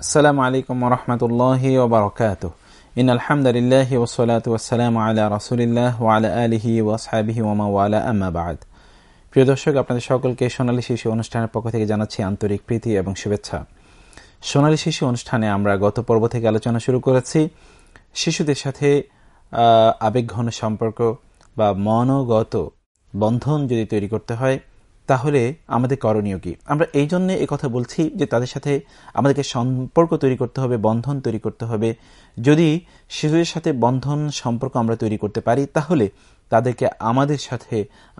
السلام عليكم ورحمة الله وبركاته إن الحمد لله والصلاة والسلام على رسول الله وعلى آله وأصحابه وما والاه أما بعد প্রিয় দর্শক আপনাদের সকলকে সোনালী শিশু অনুষ্ঠানের পক্ষ থেকে জানাচ্ছি আন্তরিক প্রীতি এবং শুভেচ্ছা সোনালী শিশু অনুষ্ঠানে আমরা গত পর্ব থেকে আলোচনা শুরু করেছি। শিশুদের সাথে আবেগঘন সম্পর্ক বা মনগত বন্ধন যদি তৈরি করতে হয় তাহলে আমাদের করণীয় কি? আমরা এই জন্য কথা বলছি যে তাদের সাথে আমাদেরকে সম্পর্ক তৈরি করতে হবে, বন্ধন তৈরি করতে হবে। যদি শিশুদের সাথে বন্ধন সম্পর্ক আমরা তৈরি করতে পারি, তাহলে তাদেরকে আমাদের সাথে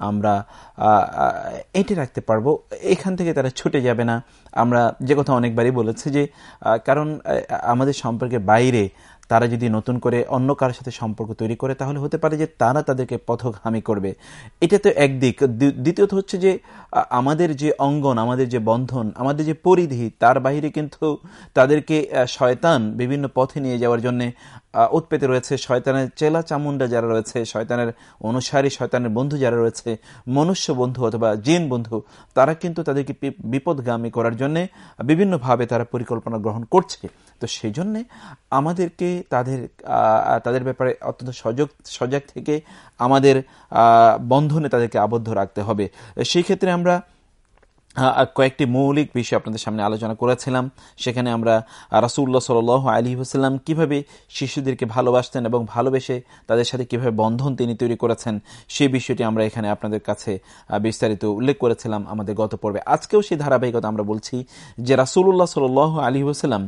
আমরা এঁটে রাখতে পারব। এখান থেকে তারা ছুটে যাবে না। আমরা যে কথা অনেকবারই বলেছি যে কারণ আমাদের সম্পর্কের বাইরে তারা যদি নতুন করে অন্য কারোর সাথে সম্পর্ক তৈরি করে, তাহলে হতে পারে যে তারা তাদেরকে পথগামী করবে। এটা তো একদিক দ্বিতীয়ত হচ্ছে যে আমাদের যে অঙ্গন, আমাদের যে বন্ধন, আমাদের যে পরিধি, তার বাহিরে কিন্তু তাদেরকে শয়তান বিভিন্ন পথে নিয়ে যাওয়ার জন্য উৎপেতে রয়েছে শয়তানের চেলা চামুন্ডা যারা রয়েছে, শয়তানের অনুসারী, শয়তানের বন্ধু যারা রয়েছে, মনুষ্য বন্ধু অথবা জিন বন্ধু, তারা কিন্তু তাদেরকে বিপদগামী করার জন্য বিভিন্নভাবে তারা পরিকল্পনা গ্রহণ করছে। তো সেই জন্যে আমাদেরকে তাদের তাদের ব্যাপারে অত্যন্ত সজাগ সজাগ থেকে আমাদের বন্ধনে তাদেরকে আবদ্ধ রাখতে হবে। সেই ক্ষেত্রে আমরা কয়েকটি মৌলিক বিষয় আপনাদের সামনে আলোচনা করেছিলাম। সেখানে আমরা রাসুল্লাহ সাল আলী হুসাল্লাম কীভাবে শিশুদেরকে ভালোবাসতেন এবং ভালোবেসে তাদের সাথে কীভাবে বন্ধন তিনি তৈরি করেছেন, সেই বিষয়টি আমরা এখানে আপনাদের কাছে বিস্তারিত উল্লেখ করেছিলাম আমাদের গত পর্বে। আজকেও সেই ধারাবাহিকতা আমরা বলছি যে রাসুল্লাহ সাল আলী হুসাল্লাম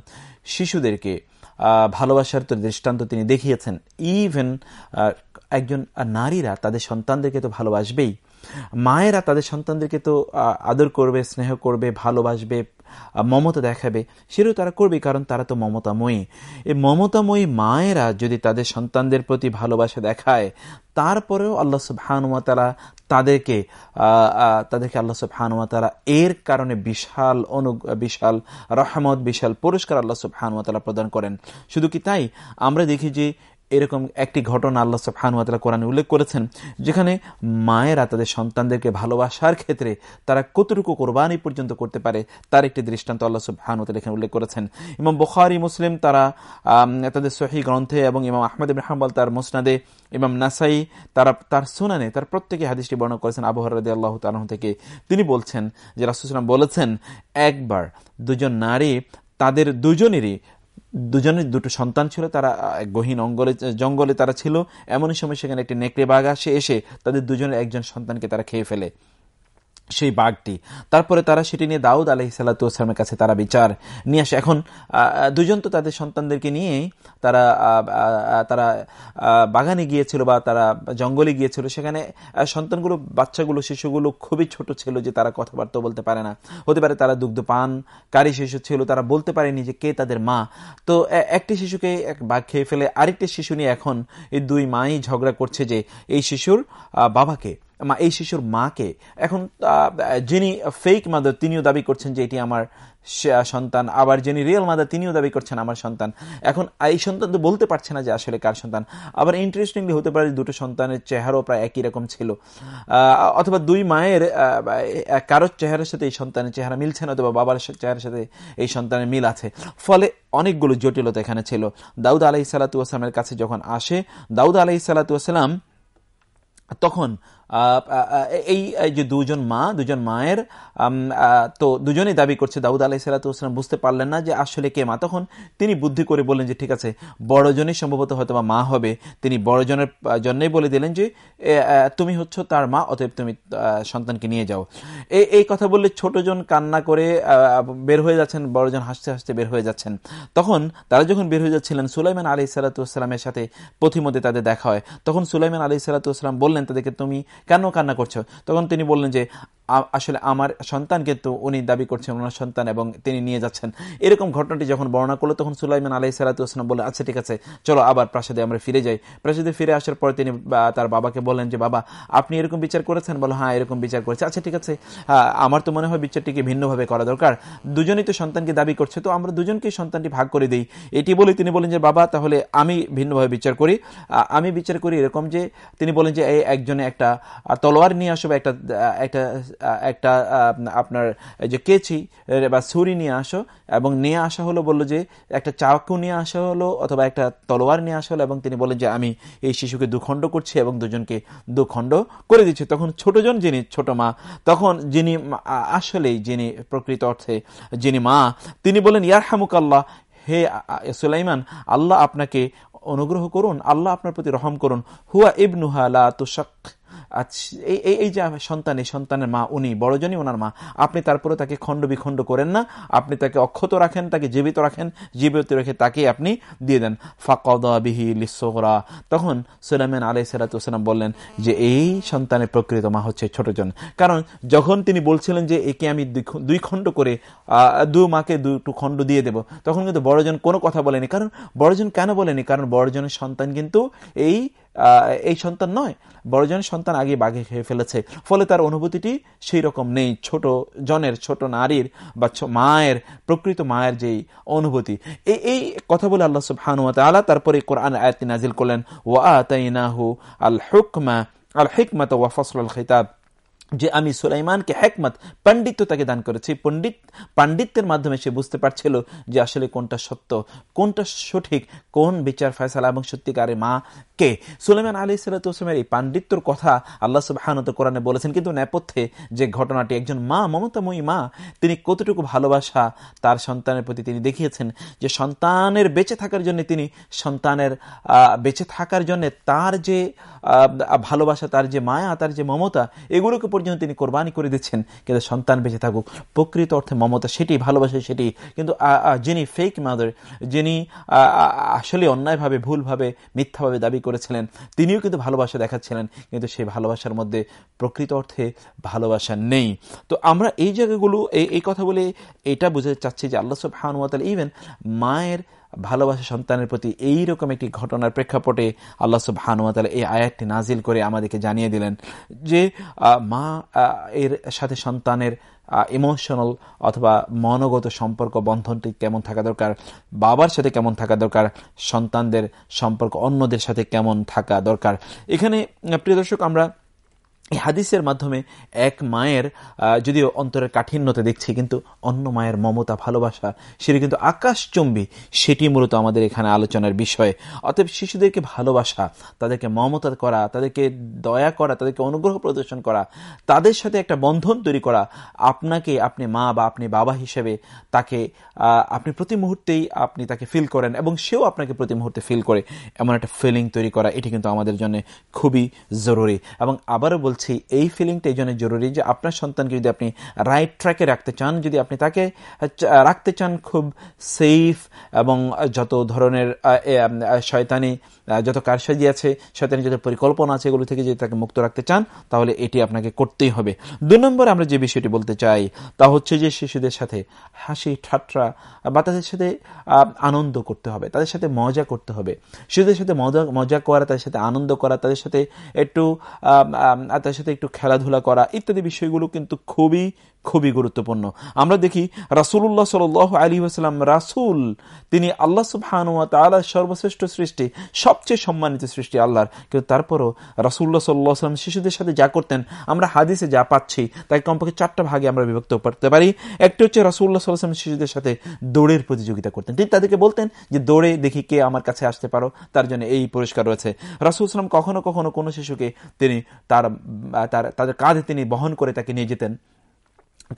শিশুদেরকে ভালোবাসার তো দৃষ্টান্ত তিনি দেখিয়েছেন। ইভেন একজন নারীরা তাদের সন্তানদেরকে তো ভালোবাসবেই। মায়েরা তাদের সন্তানদেরকে তো আদর করবে, স্নেহ করবে, ভালোবাসবে মমতা দেখাবে, সেটাও তারা করবে, কারণ তারা তো মমতাময়ী। এই মমতাময়ী মায়েরা যদি তাদের সন্তানদের প্রতি ভালোবাসা দেখায়, তারপরেও আল্লাহ সুবহানুমাতারা তাদেরকে তাদেরকে আল্লাহ সুবহানুমাতারা এর কারণে বিশাল অনু, বিশাল রহমত, বিশাল পুরস্কার আল্লাহ সুবহানুমাতালা প্রদান করেন। শুধু কি তাই? আমরা দেখি যে এরকম একটি ঘটনা আল্লাহ সফানুয়াতলা কোরআনে উল্লেখ করেছেন, যেখানে মায়েরা তাদের সন্তানদেরকে ভালোবাসার ক্ষেত্রে তারা কতটুকু কোরবানি পর্যন্ত করতে পারে, তার একটি দৃষ্টান্ত আল্লাহ সফানুয়াতলা এখানে উল্লেখ করেছেন। ইমাম বখারি, মুসলিম তারা তাদের সহি গ্রন্থে এবং ইমাম আহমদ হাম্বাল তার মোসনাদে, ইমাম নাসাই তারা, তার সুনানে তার প্রত্যেকে হাদিসটি বর্ণনা করেছেন আবহাওয়ারদি আল্লাহ তালন থেকে। তিনি বলছেন যে রাসুসলাম বলেছেন, একবার দুজন নারী, তাদের দুজনেরই দুজনের দুটো সন্তান ছিল, তারা গহীন অঙ্গলে জঙ্গলে তারা ছিল। এমনই সময় সেখানে একটি নেকড়ে বাঘ আসে, এসে তাদের দুজনের একজন সন্তানকে তারা খেয়ে ফেলে। সেই বাঘটি। তারপরে তারা সেটি নিয়ে দাউদ আলহি সাল্লাতামের কাছে তারা বিচার নিয়ে আসে। এখন দুজন তো তাদের সন্তানদেরকে নিয়ে তারা তারা বাগানে গিয়েছিল বা তারা জঙ্গলে গিয়েছিল। সেখানে সন্তানগুলো, বাচ্চাগুলো, শিশুগুলো খুবই ছোট ছিল যে তারা কথাবার্তা বলতে পারে না। হতে পারে তারা দুগ্ধ পান, কারি শিশু ছিল, তারা বলতে পারেনি যে কে তাদের মা। তো একটি শিশুকে এক বাঘ খেয়ে ফেলে। আরেকটি শিশু নিয়ে এখন এই দুই মাই ঝগড়া করছে যে এই শিশুর বাবাকে। মা, এই শিশুর মাকে। এখন যিনি ফেক মাদার তিনিও দাবি করছেন যে এটি আমার সন্তান। আবার যিনি রিয়েল মাদার তিনিও দাবি করছেন আমার সন্তান। এখন এই সন্তান তো বলতে পারছে না যে আসলে কার সন্তান। আবার ইন্টারেস্টিংলি হতে পারে দুটো সন্তানের চেহারাও প্রায় একই রকম ছিল। অথবা দুই মায়ের কারোর চেহারার সাথে এই সন্তানের চেহারা মিলছে না, অথবা বাবার চেহারার সাথে এই সন্তানের মিল আছে। ফলে অনেকগুলো জটিলতা এখানে ছিল। দাউদ আলাহি সাল্লাতুয়াসালামের কাছে যখন আসে, দাউদ আলাহি সাল্লাতুয়াসাল্লাম তখন এই যে দুজন মা, দুজন মায়ের তো দুজনেই দাবি করছে, দাউদ আলাহ সালাতাম বুঝতে পারলেন না যে আসলে কে মা। তখন তিনি বুদ্ধি করে বললেন যে, ঠিক আছে বড়জনই সম্ভবত হয়তো বা মা হবে। তিনি বড়জনের জন্যই বলে দিলেন যে তুমি হচ্ছ তার মা, অতএব তুমি সন্তানকে নিয়ে যাও। এই কথা বললে ছোটজন কান্না করে বের হয়ে যাচ্ছেন বড়জন হাসতে হাসতে বের হয়ে যাচ্ছেন। তখন তারা যখন বের হয়ে যাচ্ছিলেন, সুলাইমান আলি সালাতামের সাথে পথিমধ্যে তাদের দেখা হয়। তখন সুলাইমান আলি সালাতাম বললেন তাদেরকে, তুমি কেন কান্না করছ? তখন তিনি বললেন যে আসলে আমার সন্তান কিন্তু উনি দাবি করছেন ওনার সন্তান এবং তিনি নিয়ে যাচ্ছেন। এরকম ঘটনাটি যখন বর্ণনা করল, তখন সুলাইমান আলাই সালাতাম বলে আচ্ছা ঠিক আছে, চলো আবার প্রাসাদে আমরা ফিরে যাই। প্রাসাদে ফিরে আসার পর তিনি তার বাবাকে বললেন যে, বাবা, আপনি এরকম বিচার করেছেন? বলো হ্যাঁ এরকম বিচার করেছে। আচ্ছা ঠিক আছে আমার তো মনে হয় বিচারটিকে ভিন্নভাবে করা দরকার। দুজনই তো সন্তানকে দাবি করছে, তো আমরা দুজনকেই সন্তানটি ভাগ করে দিই। এটি বলে তিনি বলেন যে, বাবা, তাহলে আমি ভিন্নভাবে বিচার করি। আমি বিচার করি এরকম যে, তিনি বলেন যে, এই একজনে একটা তলোয়ার নিয়ে আসবে একটা একটা একটা আপনার যে কেচি বা ছুরি নিয়ে আসো, এবং নিয়ে আসা হলো বলল যে, একটা চাকু নিয়ে আসা হলো, অথবা একটা তলোয়ার নিয়ে আসা হলো, এবং তিনি বলেন যে, আমি এই শিশুকে দুখণ্ড করছি এবং দুজনকে দুখণ্ড করে দিচ্ছি। তখন ছোটজন যিনি, ছোট মা, তখন যিনি আসলেই যিনি প্রকৃত অর্থে যিনি মা, তিনি বলেন ইয়ার হামুকাল্লাহ হে সুলাইমান, আল্লাহ আপনাকে অনুগ্রহ করুন, আল্লাহ আপনার প্রতি রহম করুন। হুয়া ইবনুহা লা তুশাক এই এই যে সন্তান, এই সন্তানের মা, উনি বড়জনই ওনার মা, আপনি তারপরে তাকে খণ্ড বিখণ্ড করেন না। আপনি তাকে অক্ষত রাখেন, তাকে জীবিত রাখেন, জীবিত রেখে তাকে আপনি দিয়ে দেন। ফাকদাবিহি লিসোহরা তখন সুলাইমান আলাই সালাতাম বললেন যে, এই সন্তানের প্রকৃত মা হচ্ছে ছোটজন। কারণ যখন তিনি বলছিলেন যে, একে আমি দুই খণ্ড করে দু মাকে দুটো খণ্ড দিয়ে দেব, তখন কিন্তু বড়জন কোনো কথা বলেনি। কারণ বড়জন কেন বলেনি? কারণ বড়জনের সন্তান কিন্তু এই এই সন্তান নয়। বড়জনের সন্তান আগে বাঘে খেয়ে ফেলেছে। ফলে তার অনুভূতিটি সেই রকম নেই। ছোট জনের, ছোট নারীর বা মায়ের, প্রকৃত মায়ের যেই অনুভূতি। এই এই কথা বলে আল্লাহ সুবহানুয়াত আলা তারপরে কোরআন আয়াতি নাজিল করলেন, ওয়া তাইনাহু আল হুকমা আল হিকমত ওয়া ফসল আল খিতাব। যে আমি সুলাইমানকে হেকমত, পণ্ডিত্য তাকে দান করেছি। পণ্ডিত পাণ্ডিত্যের মাধ্যমে সে বুঝতে পারছিল যে আসলে কোনটা সত্য, কোনটা সঠিক, কোন বিচার, ফয়সালা এবং সত্যিকারের মা কে? সুলেমান আলী সালাতামের এই পাণ্ডিত্যর কথা আল্লাহ সুবাহানত কোরআনে বলেছেন, কিন্তু নেপথ্যে যে ঘটনাটি একজন মা, মমতাময়ী মা, তিনি কতটুকু ভালোবাসা তার সন্তানের প্রতি তিনি দেখিয়েছেন যে সন্তানের বেঁচে থাকার জন্য তিনি সন্তানের বেঁচে থাকার জন্য তার যে ভালোবাসা, তার যে মায়া, তার যে মমতা, এগুলোকে পর্যন্ত তিনি কোরবানি করে দিচ্ছেন। কিন্তু সন্তান বেঁচে থাকুক, প্রকৃত অর্থে মমতা সেটি ভালোবাসে সেটি কিন্তু যিনি ফেক মাদার যিনি আসলে অন্যায়ভাবে, ভুলভাবে, মিথ্যাভাবে দাবি করেছিলেন। তিনিও কিন্তু ভালোবাসা দেখাচ্ছিলেন, কিন্তু সেই ভালোবাসার মধ্যে প্রকৃত অর্থে ভালোবাসা নেই। তো আমরা এই জায়গাগুলো, এই কথা বলে এটা বুঝতে চাচ্ছি যে আল্লাহ সব হানুয়াতাল ইভেন মায়ের ভালোবাসা সন্তানের প্রতি এই রকম একটি ঘটনার প্রেক্ষাপটে আল্লাহ সব হানুয়াতালা এই আয়াতটি নাজিল করে আমাদেরকে জানিয়ে দিলেন যে মা এর সাথে সন্তানের ইমোশনাল অথবা মনগত সম্পর্ক বন্ধনটি কেমন থাকা দরকার, বাবার সাথে কেমন থাকা দরকার, সন্তানদের সম্পর্ক অন্যদের সাথে কেমন থাকা দরকার। এখানে, প্রিয় দর্শক, আমরা এই হাদিসের মাধ্যমে এক মায়ের যদিও অন্তরের কাঠিন্যতে দেখছি, কিন্তু অন্য মায়ের মমতা, ভালোবাসা, সেটি কিন্তু আকাশচম্বী, সেটি মূলত আমাদের এখানে আলোচনার বিষয়। অতএব শিশুদেরকে ভালোবাসা, তাদেরকে মমতা করা, তাদেরকে দয়া করা, তাদেরকে অনুগ্রহ প্রদর্শন করা, তাদের সাথে একটা বন্ধন তৈরি করা, আপনাকে আপনি মা বা আপনি বাবা হিসেবে তাকে আপনি প্রতি মুহূর্তেই আপনি তাকে ফিল করেন এবং সেও আপনাকে প্রতি মুহূর্তে ফিল করে। এমন একটা ফিলিং তৈরি করা, এটি কিন্তু আমাদের জন্য খুবই জরুরি। এবং আবারও বল বলছি, এই ফিলিংটা এই জন্য জরুরি যে আপনার সন্তানকে যদি আপনি রাইট ট্র্যাকে রাখতে চান, যদি আপনি তাকে রাখতে চান খুব সেফ এবং যত ধরনের শয়তানি যত কারসাজি আছে শয়তানি যত পরিকল্পনা আছে, এগুলো থেকে যদি তাকে মুক্ত রাখতে চান, তাহলে এটি আপনাকে করতেই হবে। দু নম্বরে আমরা যে বিষয়টি বলতে চাই, তা হচ্ছে যে শিশুদের সাথে হাসি, ঠাট্টা বা তাদের সাথে আনন্দ করতে হবে, তাদের সাথে মজা করতে হবে। শিশুদের সাথে মজা মজা করা, তাদের সাথে আনন্দ করা, তাদের সাথে একটু তাদের সাথে একটু খেলাধুলা করা, ইত্যাদি বিষয়গুলো কিন্তু খুবই খুবই গুরুত্বপূর্ণ। আমরা দেখি রাসুল্লাহ সাল আলী আসসালাম রাসুল, তিনি আল্লাহ সুবহানুয়া তালা সর্বশ্রেষ্ঠ সৃষ্টি, সবচেয়ে সম্মানিত সৃষ্টি আল্লাহর। কিন্তু তারপরও রাসুল্লাহ সাল্লাম শিশুদের সাথে যা করতেন, আমরা হাদিসে যা পাচ্ছি তাই কমপক্ষে চারটা ভাগে আমরা বিভক্ত করতে পারি। একটি হচ্ছে রাসুল্লাহ সাল্লাম শিশুদের সাথে দৌড়ের প্রতিযোগিতা করতেন। তিনি তাদেরকে বলতেন যে, দৌড়ে দেখি কে আমার কাছে আসতে পারো, তার জন্য এই পুরস্কার রয়েছে। রাসুল সালাম কখনো কখনো কোনো শিশুকে তিনি তার, তাদের কাঁধে তিনি বহন করে তাকে নিয়ে যেতেন।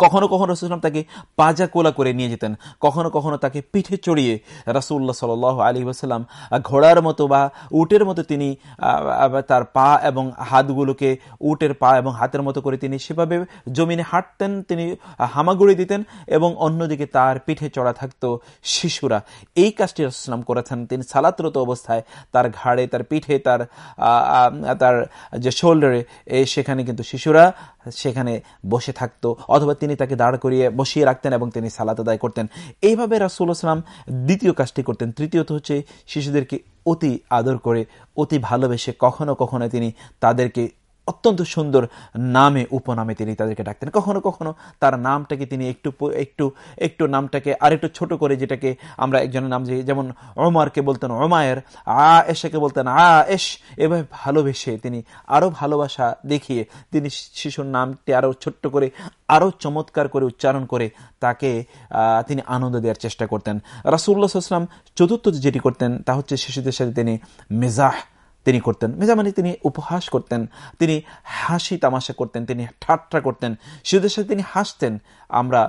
কখনো কখনো রসুলাম তাকে পাজা কোলা করে নিয়ে যেতেন। কখনো কখনো তাকে পিঠে চড়িয়ে রাসুল্লাহ সাল আলী ওসাল্লাম ঘোড়ার মতো বা উটের মতো তিনি তার পা এবং হাতগুলোকে উটের পা এবং হাতের মতো করে তিনি সেভাবে জমিনে হাঁটতেন, তিনি হামাগুড়ি দিতেন এবং অন্যদিকে তার পিঠে চড়া থাকতো শিশুরা। এই কাজটি রসুলাম করেছেন। তিনি সালাতরত অবস্থায় তার ঘাড়ে, তার পিঠে, তার তার যে শোল্ডারে সেখানে কিন্তু শিশুরা সেখানে বসে থাকতো অথবা তিনি তাকে দাঁড় করিয়ে বসিয়ে রাখতেন এবং তিনি সালাত আদায় করতেন। এইভাবে রাসুল আসলাম দ্বিতীয় কাজটি করতেন। তৃতীয়ত হচ্ছে শিশুদেরকে অতি আদর করে, অতি ভালোবেসে কখনো কখনো তিনি তাদেরকে অত্যন্ত সুন্দর নামে, উপনামে তিনি তাদেরকে ডাকতেন। কখনো কখনো তার নামটাকে তিনি একটু একটু একটু নামটাকে আরেকটু ছোট করে যেটাকে আমরা একজনের নাম যেমন ওমারকে বলতেন ওমায়ের আ এসেকে বলতেন আ এস এভাবে ভালোবেসে তিনি আরও ভালোবাসা দেখিয়ে তিনি শিশুর নামটি আরও ছোট্ট করে আরও চমৎকার করে উচ্চারণ করে তাকে তিনি আনন্দ দেওয়ার চেষ্টা করতেন। রাসুল্লাহ আসলাম চতুর্থ যেটি করতেন তা হচ্ছে শিশুদের সাথে তিনি মেজাহ তিনি করতেন। মেজামানি তিনি উপহাস করতেন। তিনি হাসি তামাশা করতেন, তিনি ঠাট্টা করতেন। শিশুদের সাথে তিনি হাসতেন। আমরা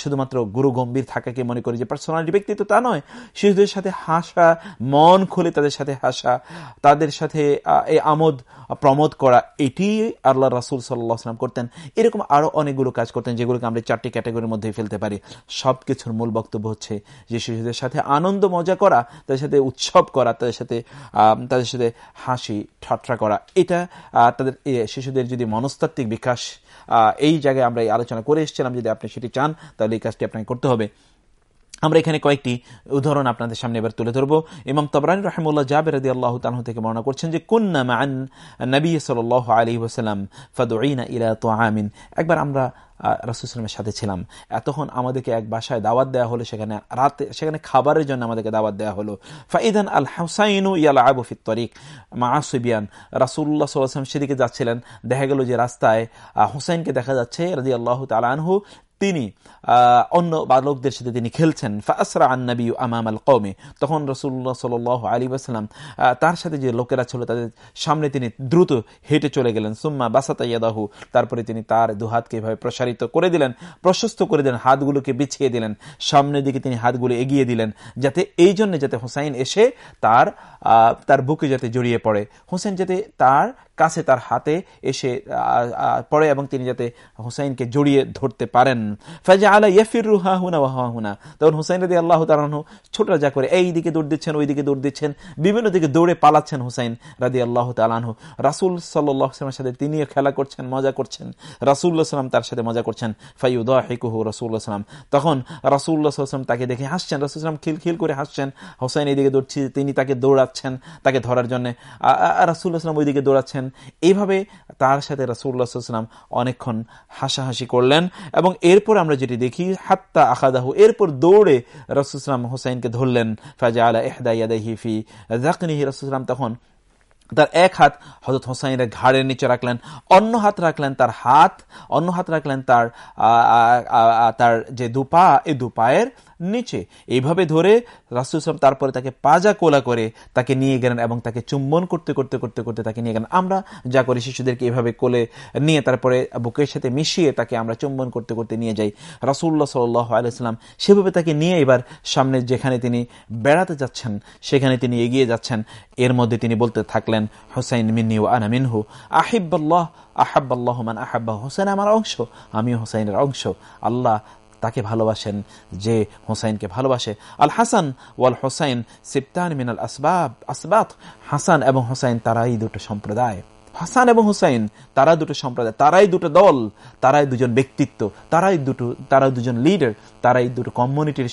শুধুমাত্র গুরু গম্ভীর থাকাকে মনে করি যে পার্সোনালিটি ব্যক্তিত্ব তা নয়। শিশুদের সাথে হাসা, মন খুলে তাদের সাথে হাসা, তাদের সাথে এই আমোদ, প্রমোদ করা, এটি আল্লাহ রাসুল সাল্লাহাম করতেন। এরকম আরও অনেকগুলো কাজ করতেন যেগুলোকে আমরা চারটি ক্যাটাগরির মধ্যে ফেলতে পারি। সব কিছুর মূল বক্তব্য হচ্ছে যে শিশুদের সাথে আনন্দ মজা করা, তাদের সাথে উৎসব করা, তাদের সাথে তাদের সাথে হাসি, ঠাট্টা করা। এটা তাদের শিশুদের যদি মনস্তাত্ত্বিক বিকাশ এই জায়গায় আমরা এই আলোচনা করে এসেছিলাম, যদি আপনি সেটি চান, তাহলে এই কাজটি আপনাকে করতে হবে। আমরা এখানে কয়েকটি উদাহরণ আপনাদের সামনে এবার তুলে ধরবো। এবং তবরান রহমুল্লাহ জাবের রদি আল্লাহ তালহ থেকে বর্ণনা করছেন যে, কুন্না মান নবী সাল আলী ওসালাম ফাদুইনা ইলা তো আমিন একবার আমরা রাসুসলামের সাথে ছিলাম। এতক্ষণ আমাদেরকে এক বাসায় দাওয়াত দেওয়া হলো, সেখানে রাতে, সেখানে খাবারের জন্য আমাদেরকে দাওয়াত দেওয়া হলো। ফাইদান আল হাসাইনু ইয়াল আবুফিত তরিক মাসুবিয়ান রাসুল্লাহ সাল্লাম সেদিকে যাচ্ছিলেন। দেখা গেল যে রাস্তায় হুসাইনকে দেখা যাচ্ছে রাজি আল্লাহ তালানহু তিনি অন্য বালকদের সাথে তিনি খেলছেন। ফাসরা আন্নবী আমাম আল কৌমে তখন রসুল্লাহ সাল আলী আসলাম তার সাথে যে লোকেরা ছিল তাদের সামনে তিনি দ্রুত হেঁটে চলে গেলেন। সুম্মা বাসাতা ইয়াদাহু, তারপরে তিনি তার দুহাতকে এভাবে প্রসারিত করে দিলেন, প্রশস্ত করে দিলেন, হাতগুলোকে বিছিয়ে দিলেন, সামনের দিকে তিনি হাতগুলো এগিয়ে দিলেন, যাতে এই জন্য যাতে হুসাইন এসে তার তার বুকে যাতে জড়িয়ে পড়ে। হুসেন যাতে তার কাছে তার হাতে এসে পড়ে এবং তিনি যাতে হুসাইনকে জড়িয়ে ধরতে পারেন। ফাজা আলা ইয়ফির রুহা হুনা ওয়াহা হুনা। তখন হুসাইন রাদি আল্লাহ তালাহু ছোটরা যা করে, এই দিকে দৌড় দিচ্ছেন, ওই দিকে দৌড় দিচ্ছেন। বিভিন্ন দিকে দৌড়ে পালাচ্ছেন হুসাইন রাদি আল্লাহ তালাহু রাসুল সাল্লামের সাথে তিনিও খেলা করছেন, মজা করছেন। রাসুল্লাহ সাল্লাম তার সাথে মজা করছেন। ফাইউদ্দাহ হেকুহু রসুল্লাহ সাল্লাম তখন রাসুল্লাহ সাল্লাম তাকে দেখে হাসছেন। রাসুল সাল্লাম খিল করে হাসছেন। হুসাইন এইদিকে দৌড়ছি, তিনি তাকে দৌড়াচ্ছেন, তাকে ধরার জন্য। রাসুল্লাহ সাল্লাম ওইদিকে দৌড়াচ্ছেন। এইভাবে তার সাথে রাসুল্লাহাম অনেকক্ষণ হাসাহাসি করলেন এবং এরপর আমরা যেটি দেখি, হাত্তা আখাদাহু, এরপর দৌড়ে রসুলাম হুসাইনকে ধরলেন ফাজা আলা এহদাইয়াদাহিফি জাকনিহি রসুলাম তখন তার এক হাত হজরত হোসাইনের ঘাড়ের নিচে রাখলেন, অন্য হাত রাখলেন তার হাত, অন্য হাত রাখলেন তার তার যে দুপা এই দুপায়ের নিচে। এইভাবে ধরে রাসুলাম তারপরে তাকে পাজা কোলা করে তাকে নিয়ে গেলেন এবং তাকে চুম্বন করতে করতে করতে করতে তাকে নিয়ে গেলেন। আমরা যা করি শিশুদেরকে এইভাবে কোলে নিয়ে তারপরে বুকের সাথে মিশিয়ে তাকে আমরা চুম্বন করতে করতে নিয়ে যাই। রাসুল্লাহ সাল্লাহ আলাইসাল্লাম সেভাবে তাকে নিয়ে এবার সামনে যেখানে তিনি বেড়াতে যাচ্ছেন, সেখানে তিনি এগিয়ে যাচ্ছেন। এর মধ্যে তিনি বলতে থাকলেন, হোসাইন মিন্নি ও আনা মিনহু। আহিবাল্লাহ আহাবাল্লাহ মান আহাব্বাহ। হোসেন আমার অংশ আমি হোসাইনের অংশ। আল্লাহ তাকে ভালোবাসেন যে হোসাইনকে ভালোবাসে। আল হাসান ওয়াল হোসাইন সিপ্তান মিনাল আসবাব, আসবাত। হাসান এবং হোসাইন তারাই দুটো সম্প্রদায়। হাসান এবং হুসাইন তারা দুটো সম্প্রদায়, তারাই দুটো দল, তারাই দুজন ব্যক্তিত্ব, তারাই দুটো তারা দুজন লিডার তারাই দুটো কমিউনিটির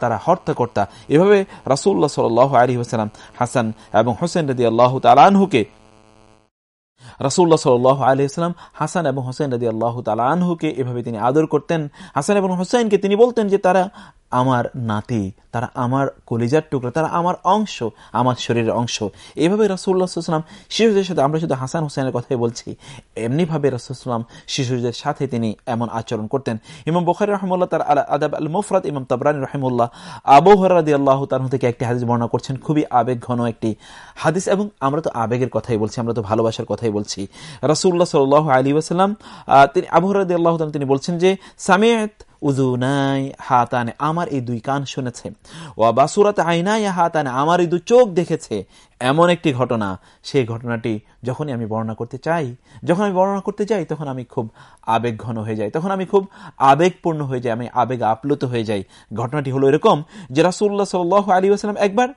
তারা হর্তাকর্তা। এভাবে রাসুল্লাহ সাল আলী হাসান এবং হোসেন রদি আল্লাহ তালানহুকে রাসুল্লাহ সাল আলিয়াল্লাম হাসান এবং হোসেন রাজি আল্লাহ তালা আনহুকে এভাবে তিনি আদর করতেন। হাসান এবং হোসেনকে তিনি বলতেন যে তারা আমার নাতি, তারা আমার কলিজার টুকরা, তারা আমার অংশ, আমার শরীরের অংশ। এইভাবে রাসুল্লাহাম শিশুদের সাথে, আমরা শুধু হাসান হোসেনের কথাই বলছি, এমনিভাবে রাসুলাম শিশুদের সাথে তিনি এমন আচরণ করতেন। ইমাম বখারি রহমুল্লাহ তার আদাব আল মুফরাত ইমাম তবরানি রহমুল্লাহ আবহরাদি আল্লাহ তার থেকে একটি হাদিস বর্ণনা করছেন, খুবই আবেগ ঘন একটি হাদিস এবং আমরা তো আবেগের কথাই বলছি, আমরা তো ভালোবাসার কথাই বলছি। রাসুল্লাহ সাল আলী ওসালাম তিনি আবহরাদি আল্লাহ তিনি বলছেন যে সামিয়ত উজুনাই হাতানে আমার এই দুই কান শুনেছে। ও বাসুরাত আইনাই হাতানে আমার এই দুই চোখ দেখেছে। এমন একটি ঘটনা। সেই ঘটনাটি যখনই আমি বর্ণনা করতে চাই, যখন আমি বর্ণনা করতে যাই, তখন আমি খুব আবেগ ঘন হয়ে যাই। তখন আমি খুব আবেগপূর্ণ হয়ে যাই, আমি আবেগ আপ্লুত হয়ে যাই। ঘটনাটি হলো এরকম যে রাসুল্লাহ সাল আলী আসালাম একবার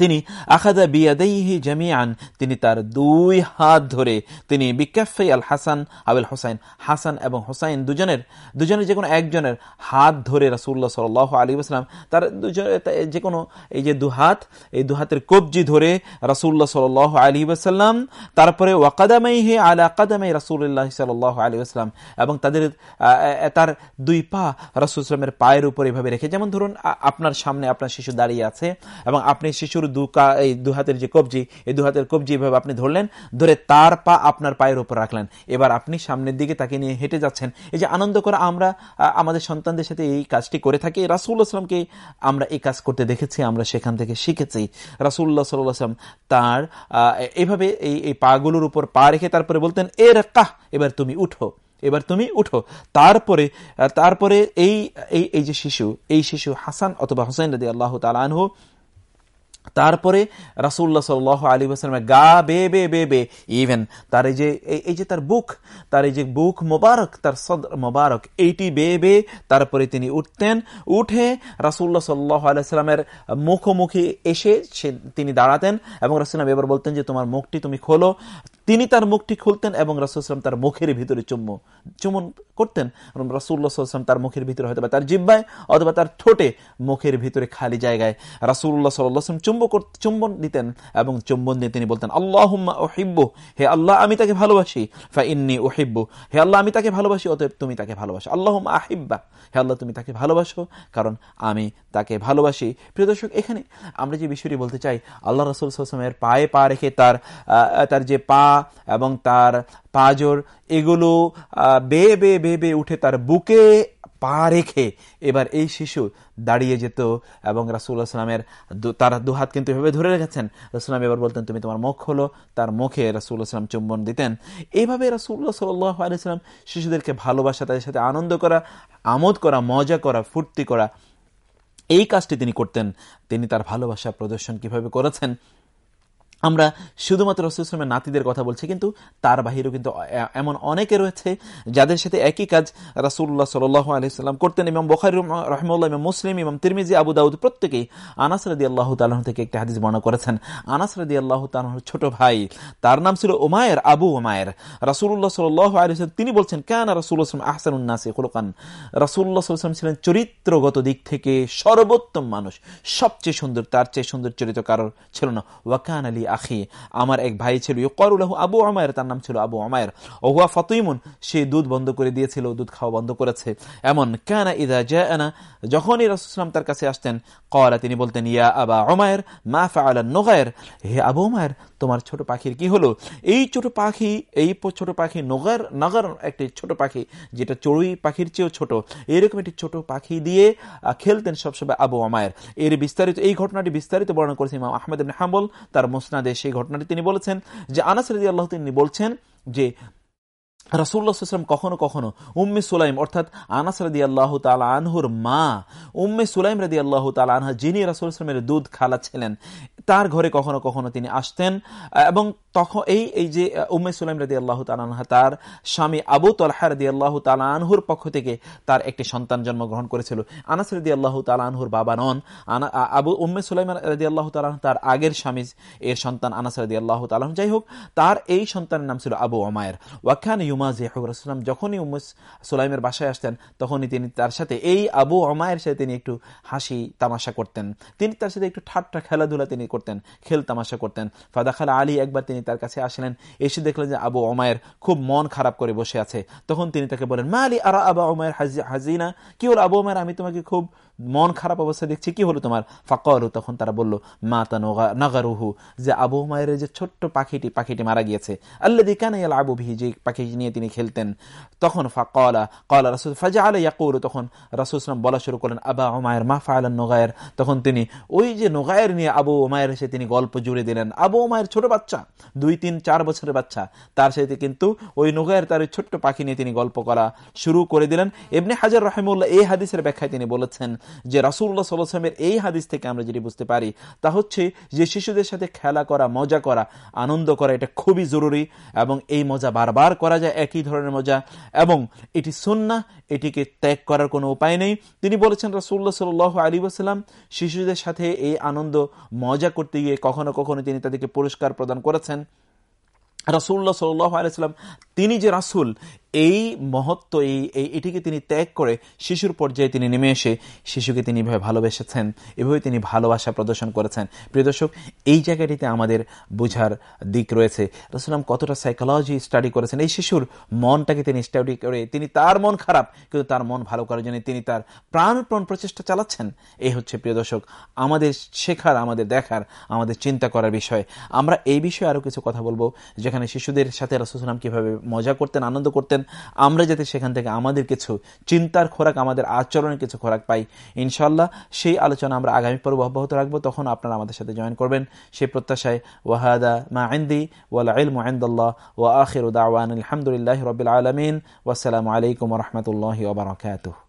তিনি আখাদা বিয়াদাইহি জামিয়ান তিনি তার দুই হাত ধরে তিনি বিকাফাই আল হাসান আবুল হোসাইন, হাসান এবং হোসাইন দুজনের দুজনের যে কোনো একজনের হাত ধরে রাসুল্লাহ সাল আলী আসলাম তার দুজনের যে কোনো, এই যে দুহাত এই দুহাতের কবজি ধরে রাসুল্লাহ সাল আলী আসাল্লাম তারপরে ওয়াকাদামাই হে আলা কাদামাই রাসুল্লাহ সাল আলী আসলাম এবং তাদের তার দুই পা রাসুল ইসলামের পায়ের উপর এভাবে রেখে, যেমন ধরুন আপনার সামনে আপনার শিশু দাঁড়িয়ে আছে এবং আপনি শিশুর দু এই দু হাতের যে কবজি, এই দু হাতের কবজি এভাবে আপনি ধরলেন, ধরে তার পা আপনার পায়ের উপর রাখলেন। এবার আপনি সামনের দিকে তাকে নিয়ে হেঁটে যাচ্ছেন। এই যে আনন্দ করে আমরা আমাদের সন্তানদের সাথে এই কাজটি করে থাকি। রাসুল আসলামকে আমরা এই কাজ করতে দেখেছি, আমরা সেখান থেকে শিখেছি। রাসুল্লাহ সাল্লাম তার এভাবে এই এই পাগুলোর উপর পা রেখে তারপরে বলতেন এর কাহ এবার তুমি উঠো, এবার তুমি উঠো। তারপরে তারপরে এই এই যে শিশু, এই শিশু হাসান অথবা হোসেন রদি আল্লাহ তালানহ তারপরে রাসুল্লাহ সাল আলী আসলামের গা বে বে বে বে ইভেন তার এই যে এই যে তার বুক, তার এই যে বুক মোবারক, তার সদ মোবারক, এইটি বে বে, তারপরে তিনি উঠতেন, উঠে রাসুল্লাহ সাল্লাহ আলাইস্লামের মুখোমুখি এসে সে, তিনি দাঁড়াতেন এবং রাসুল্লাম এবার বলতেন যে, তোমার মুখটি তুমি খোলো। তিনি তার মুখটি খুলতেন এবং রাসুলাম তার মুখের ভিতরে চুম্ব চুমন করতেন। রাসুল্লাহাম তার মুখের ভিতরে হয়তো তার জিব্বায় অথবা তার ঠোঁটে মুখের ভিতরে খালি জায়গায় রাসুল্লাহ সাল্লাম চুম্ব চুম্বন দিতেন এবং চুম্বন দিয়ে তিনি বলতেন আল্লাহ ওহিব্বু হে আল্লাহ আমি তাকে ভালোবাসি। ফা ইন্নি ওহিব্বু হে আল্লাহ আমি তাকে ভালোবাসি, অতএব তুমি তাকে ভালোবাসো। আল্লাহ আহিব্বা, হে আল্লাহ তুমি তাকে ভালোবাসো, কারণ আমি তাকে ভালোবাসি। প্রিয় দর্শক, এখানে আমরা যে বিষয়টি বলতে চাই, আল্লাহ রসুল সাল্লামের পায়ে পা রেখে তার তার যে পা এবং তার পাজর এগুলো বে বে বে বে উঠে তার বুকে পা রেখে এবার এই শিশু দাঁড়িয়ে যেত এবং রাসুল্লাহ সাল্লামের তার দুহাত কিন্তু এভাবে ধরে রেখেছেন। রাসুলাম এবার বলতেন, তুমি তোমার মুখ হলো তার মুখে রাসুল্লাহ সাল্লাম চুম্বন দিতেন। এইভাবে রাসুল্লাহ সাল্লাম শিশুদেরকে ভালোবাসা, তাদের সাথে আনন্দ করা, আমোদ করা, মজা করা, ফুর্তি করা, এই কাজটি তিনি করতেন। তিনি তার ভালোবাসা প্রদর্শন কীভাবে করেছেন? আমরা শুধুমাত্র রসুলামের নাতিদের কথা বলছি, কিন্তু তার বাহিরেও কিন্তু এমন অনেকে রয়েছে যাদের সাথে একই কাজ রাসুল্লাহ সাল আলহিসাল্লাম করতেন। এবং বখারি রহমুল্লাহ ইমাম মুসলিম, ইমাম তিরমিজি, আবু দাউদ প্রত্যেকেই আনাস রদি আল্লাহ তালন থেকে একটি হাদিস বর্ণনা করেছেন। আনাস রদি আল্লাহ তালহর ছোট ভাই, তার নাম ছিল ওমায়ের আবু ওমায়ের রাসুল্লাহ সাল আলহিসাম তিনি বলছেন, কেন রাসুল আসলাম আহসানুন্নাসে কুলকান রাসুল্লাহ সাল্লাম ছিলেন চরিত্রগত দিক থেকে সর্বোত্তম মানুষ, সবচেয়ে সুন্দর, তার চেয়ে সুন্দর চরিত্র কারোর ছিল না। ওয়াকান আলী আখি। আমার এক ভাই ছিল ইকরুল্লাহ আবু আমায়ের তার নাম ছিল আবু আমায়ের ওহুয়া ফতুইমুন সে দুধ বন্ধ করে দিয়েছিল দুধ খাওয়া বন্ধ করেছে। এমন, কেনা ইদা জানা যখনই রসুলাম তার কাছে আসতেন কওয়ালা তিনি বলতেন, ইয়া আবা অমায়ের মা ফা আলা নোগায়ের হে আবু উমায়ের তোমার ছোট পাখির কি হলো? এই ছোট পাখি, এই ছোট পাখি নগর নগর একটি ছোট পাখি, যেটা চড়ুই পাখির চেয়েও ছোট। এরকম একটি ছোট পাখি দিয়ে খেলতেন সবসময় আবু আমায়ের এর বিস্তারিত, এই ঘটনাটি বিস্তারিত বর্ণনা করেছেন ইমাম আহমেদ হাম্বল। তার মোসনাদে সেই ঘটনাটি তিনি বলেছেন যে আনাস আল্লাহ তিনি বলছেন যে রাসুল্লাহাম কখনো কখনো উম্মে সুলাইম, অর্থাৎ আনাস রাদি আল্লাহ তাল আনহুর মা, উম্মে সুলাইম রাদি আল্লাহ তাল আনহা, যিনি রাসুল ইসলামের দুধ খালা ছিলেন তার ঘরে কখনো কখনো তিনি আসতেন। এবং তখন এই এই যে উম্মে সুলাইম রাদি আল্লাহ তালানহা তার স্বামী আবু তলহা রদি আল্লাহ তালানহুর পক্ষ থেকে তার একটি সন্তান জন্মগ্রহণ করেছিল। আনাস রদি আল্লাহ তালানহুর বাবা নন। আবু, উম্মে সুলাইম রাদি আল্লাহ তালাহ তার আগের স্বামী, এর সন্তান আনাস রদি আল্লাহ তালাহ যাই হোক, তার এই সন্তানের নাম ছিল আবু ওমায়ের। ওয়াখান ইউমা জিয়াহুরাম যখনই উম্মে সুলাইমের বাসায় আসতেন, তখনই তিনি তার সাথে, এই আবু ওমায়ের সাথে তিনি একটু হাসি, তামাশা করতেন। তিনি তার সাথে একটু ঠাট্টা খেলাধুলা তিনি করতেন, খেল তামাশা করতেন। ফাদাখাল আলী একবার তিনি তার কাছে আসলেন, এসে দেখলেন যে আবু অমায়ের খুব মন খারাপ করে বসে আছে। তখন তিনি তাকে বলেন মা আলী আরা আবা ওমায়ের হাজিনা? কি হল আবু ওমায়ের আমি তোমাকে খুব মন খারাপ অবস্থা দেখছি, কি হলো তোমার? ফাকর তখন তারা বলল মাতা নাগারুহু। যে আবু মায়ের যে ছোট্ট পাখিটি পাখিটি মারা গিয়েছে। আল্লাদি কেন আবু ভিহি যে পাখিটি নিয়ে তিনি খেলতেন। তখন ফাকলা, কলা রাসুল ফাজা আলাই ইয়াকুর তখন রাসুলাম বলা শুরু করলেন, আবা ওমায়ের মা ফায়ালান নোগায়ের। তখন তিনি ওই যে নোগায়ের নিয়ে আবু ওমায়ের এসে তিনি গল্প জুড়ে দিলেন। আবু ওমায়ের ছোট বাচ্চা, দুই, তিন, চার বছরের বাচ্চা। তার সাথে কিন্তু ওই নোগায়ের, তার ছোট্ট পাখি নিয়ে তিনি গল্প করা শুরু করে দিলেন। এমনি হাজার রহমুল্লাহ এই হাদিসের ব্যাখ্যায় তিনি বলেছেন যে রাসুল্লাহ সাল্লামের এই হাদিস থেকে আমরা যেটি বুঝতে পারি, তা হচ্ছে যে শিশুদের সাথে খেলা করা, মজা করা, আনন্দ করা, এটা খুবই জরুরি এবং এই মজা বারবার করা যায়, একই ধরনের মজা এবং এটি সন্না এটিকে ত্যাগ করার কোনো উপায় নেই। তিনি বলেছেন রাসুল্লাহ সাল আলী ওসাল্লাম শিশুদের সাথে এই আনন্দ, মজা করতে গিয়ে কখনো কখনো তিনি তাদেরকে পুরস্কার প্রদান করেছেন। রাসুল্লাহ সাল্লাহ আলাইসাল্লাম তিনি যে রাসুল এই মহত্ব, এই এটিকে তিনি ত্যাগ করে শিশুর পর্যায়ে তিনি নেমে এসে শিশুকে তিনি এভাবে ভালোবেসেছেন, এভাবে তিনি ভালোবাসা প্রদর্শন করেছেন। প্রিয় দর্শক, এই জায়গাটিতে আমাদের বোঝার দিক রয়েছে। রসুলাম কতটা সাইকোলজি স্টাডি করেছেন। এই শিশুর মনটাকে তিনি স্টাডি করে, তিনি তার মন খারাপ, কিন্তু তার মন ভালো করার জন্য তিনি তার প্রাণপ্রাণ প্রচেষ্টা চালাচ্ছেন। এই হচ্ছে, প্রিয় দর্শক, আমাদের শেখার, আমাদের দেখার, আমাদের চিন্তা করার বিষয়। আমরা এই বিষয়ে আরও কিছু কথা বলব, যেখানে শিশুদের সাথে রসুলাম কীভাবে মজা করতেন, আনন্দ করতেন আমরা যাতে সেখান থেকে আমাদের কিছু চিন্তার খোরাক, আমাদের আচরণের কিছু খোরাক পাই। ইনশাল্লাহ সেই আলোচনা আমরা আগামী পর্ব অব্যাহত রাখব। তখন আপনারা আমাদের সাথে জয়েন করবেন। সেই প্রত্যাশায়, ওয়াহাদা মা আইন্দি ওয়াল আইন্দাল্লাহ ওয়া আখির উদাওয়ান আলহামদুলিল্লাহ রবিল আলমিন। ওয়াসালামু আলাইকুম রহমতুল্লাহ ওবরাকাতুহ